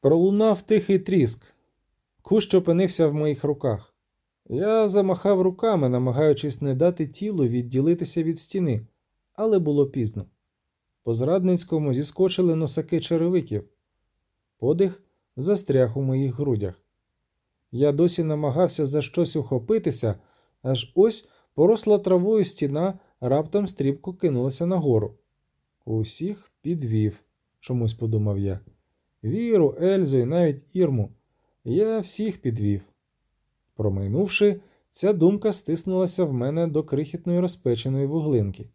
Пролунав тихий тріск. Кущ опинився в моїх руках. Я замахав руками, намагаючись не дати тілу відділитися від стіни, але було пізно. По зрадницькому зіскочили носаки черевиків. Подих застряг у моїх грудях. Я досі намагався за щось ухопитися, аж ось поросла травою стіна раптом стрібко кинулася нагору. Усіх підвів, чомусь подумав я. Віру, Ельзу і навіть Ірму. Я всіх підвів. Промайнувши, ця думка стиснулася в мене до крихітної розпеченої вуглинки.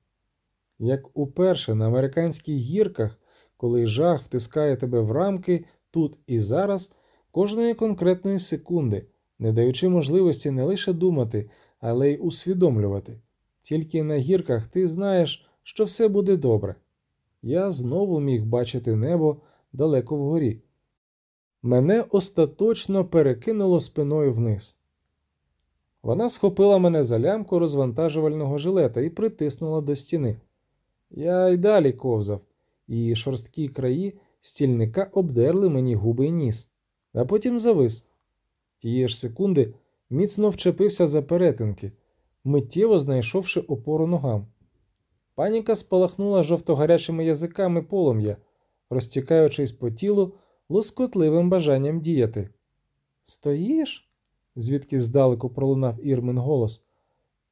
Як уперше на американських гірках, коли жах втискає тебе в рамки тут і зараз, кожної конкретної секунди, не даючи можливості не лише думати, але й усвідомлювати. Тільки на гірках ти знаєш, що все буде добре. Я знову міг бачити небо далеко вгорі. Мене остаточно перекинуло спиною вниз. Вона схопила мене за лямку розвантажувального жилета і притиснула до стіни. Я й далі ковзав, і шорсткі краї стільника обдерли мені губи й ніс, а потім завис. Тієї ж секунди міцно вчепився за перетинки, миттєво знайшовши опору ногам. Паніка спалахнула жовтогарячими язиками полум'я, розтікаючись по тілу лоскотливим бажанням діяти. Стоїш? звідки здалеку пролунав Ірмин голос.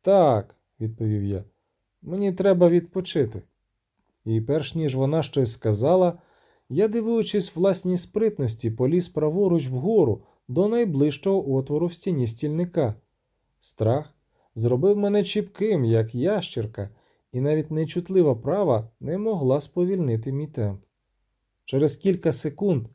Так, відповів я, мені треба відпочити. І перш ніж вона щось сказала, я, дивуючись власній спритності, поліз праворуч вгору до найближчого отвору в стіні стільника. Страх зробив мене чіпким, як ящірка, і навіть нечутлива права не могла сповільнити мій темп. Через кілька секунд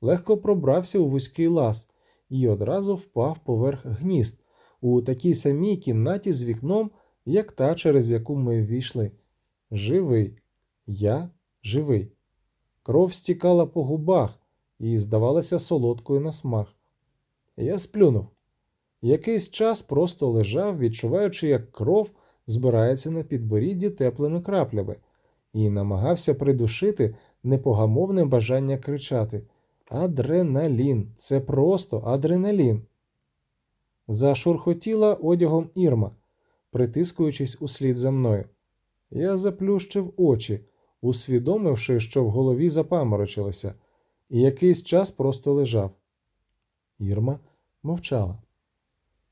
легко пробрався у вузький лаз і одразу впав поверх гнізд у такій самій кімнаті з вікном, як та, через яку ми ввійшли. Живий, я живий. Кров стікала по губах і здавалася солодкою на смак. Я сплюнув. Якийсь час просто лежав, відчуваючи, як кров збирається на підборідді теплими краплями, і намагався придушити непогамовне бажання кричати Адреналін, це просто адреналін. Зашурхотіла одягом Ірма, притискуючись услід за мною. Я заплющив очі, усвідомивши, що в голові запаморочилося, і якийсь час просто лежав. Ірма мовчала.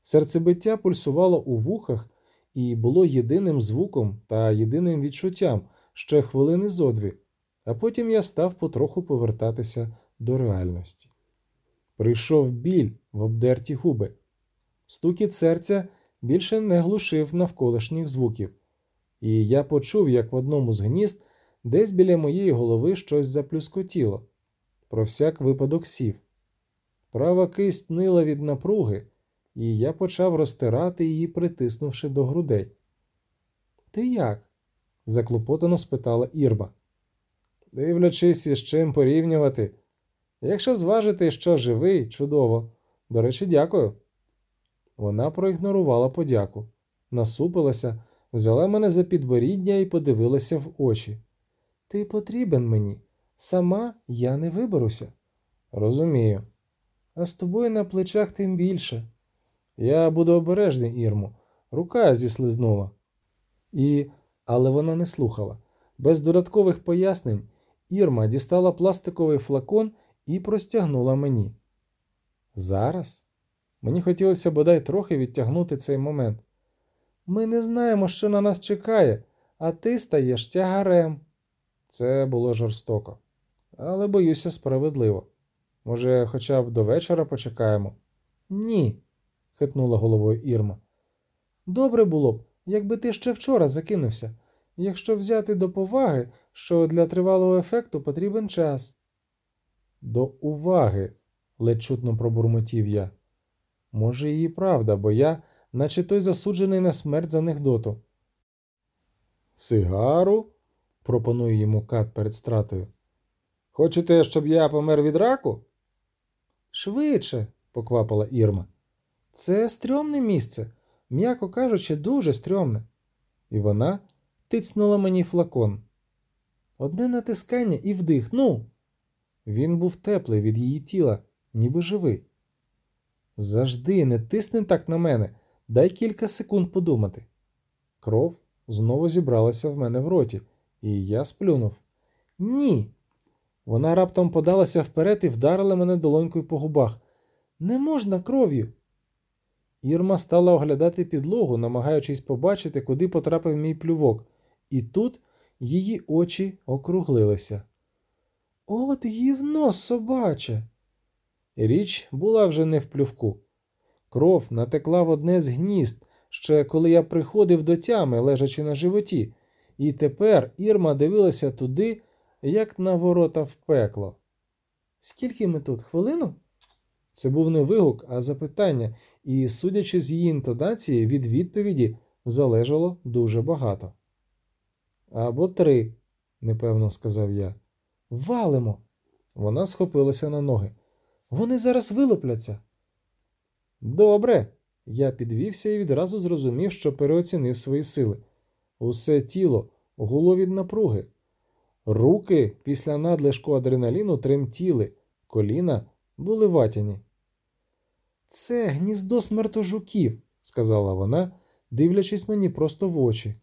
Серцебиття пульсувало у вухах і було єдиним звуком та єдиним відчуттям ще хвилини зо дві, а потім я став потроху повертатися до реальності. Прийшов біль в обдерті губи. Стукіт серця більше не глушив навколишніх звуків, і я почув, як в одному з гнізд десь біля моєї голови щось заплюскотіло. Про всяк випадок сів. Права кисть нила від напруги, і я почав розтирати її, притиснувши до грудей. Ти як? заклопотано спитала Ірба. Дивлячись, із чим порівнювати. Якщо зважити, що живий, чудово. До речі, дякую. Вона проігнорувала подяку, насупилася, взяла мене за підборіддя і подивилася в очі. Ти потрібен мені. Сама я не виберуся. Розумію. А з тобою на плечах тим більше. Я буду обережний, Ірму. Рука зіслизнула. І, але вона не слухала. Без додаткових пояснень Ірма дістала пластиковий флакон і простягнула мені. Зараз? Мені хотілося бодай трохи відтягнути цей момент. Ми не знаємо, що на нас чекає, а ти стаєш тягарем. Це було жорстоко, але боюся справедливо. Може, хоча б до вечора почекаємо? Ні, хитнула головою Ірма. Добре було б, якби ти ще вчора закинувся, якщо взяти до поваги, що для тривалого ефекту потрібен час. До уваги, ледь чутно пробурмотів я. Може, її правда, бо я, наче той засуджений на смерть за анекдоту. Сигару? пропонує йому кат перед стратою. Хочете, щоб я помер від раку? Швидше, поквапила Ірма. Це стрьомне місце, м'яко кажучи, дуже стрьомне. І вона тицнула мені флакон. Одне натискання і вдих, ну. Він був теплий від її тіла, ніби живий. Завжди не тисни так на мене, дай кілька секунд подумати. Кров знову зібралася в мене в роті, і я сплюнув. Ні. Вона раптом подалася вперед і вдарила мене долонькою по губах. Не можна кров'ю. Ірма стала оглядати підлогу, намагаючись побачити, куди потрапив мій плювок, і тут її очі округлилися. От гівно собаче. Річ була вже не в плювку. Кров натекла в одне з гнізд, ще коли я приходив до тями, лежачи на животі, і тепер Ірма дивилася туди, як на ворота в пекло. Скільки ми тут? Хвилину? Це був не вигук, а запитання, і, судячи з її інтонації, від відповіді залежало дуже багато. Або три, непевно сказав я. Валимо. Вона схопилася на ноги. Вони зараз вилупляться. Добре. Я підвівся і відразу зрозумів, що переоцінив свої сили. Усе тіло гуло від напруги. Руки після надлишку адреналіну тремтіли, коліна були ватяні. Це гніздо смертожуків, сказала вона, дивлячись мені просто в очі.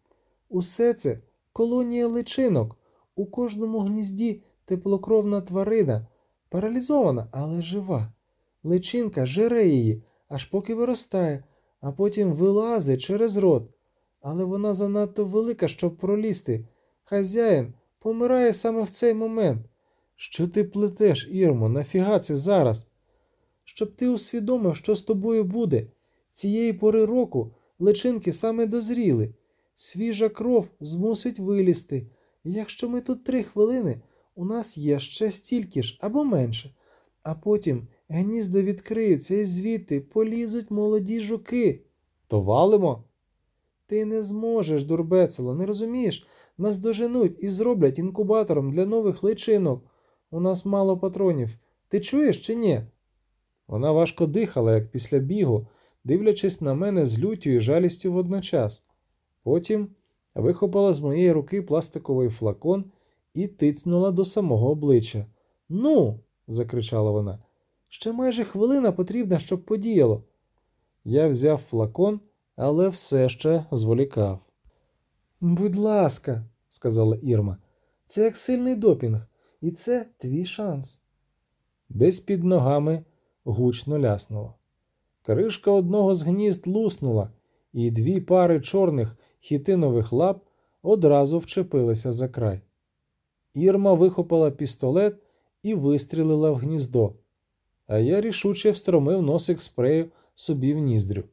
Усе це колонія личинок. У кожному гнізді теплокровна тварина, паралізована, але жива. Личинка жере її, аж поки виростає, а потім вилазить через рот. Але вона занадто велика, щоб пролізти. Хазяїн помирає саме в цей момент. Що ти плетеш, Ірмо, нафіга це зараз? Щоб ти усвідомив, що з тобою буде. Цієї пори року личинки саме дозріли. Свіжа кров змусить вилізти. Якщо ми тут три хвилини, у нас є ще стільки ж або менше, а потім гнізда відкриються і звідти полізуть молоді жуки. То валимо? Ти не зможеш, дурбецело, не розумієш? Нас доженуть і зроблять інкубатором для нових личинок. У нас мало патронів. Ти чуєш чи ні? Вона важко дихала, як після бігу, дивлячись на мене з лютю і жалістю водночас. Потім вихопила з моєї руки пластиковий флакон і тицнула до самого обличчя. Ну, закричала вона, ще майже хвилина потрібна, щоб подіяло. Я взяв флакон, але все ще зволікав. Будь ласка, сказала Ірма, це як сильний допінг, і це твій шанс. Десь під ногами гучно ляснуло. Кришка одного з гнізд луснула, і дві пари чорних хітинових лап одразу вчепилися за край. Ірма вихопила пістолет і вистрілила в гніздо, а я рішуче встромив носик спрею собі в ніздрю.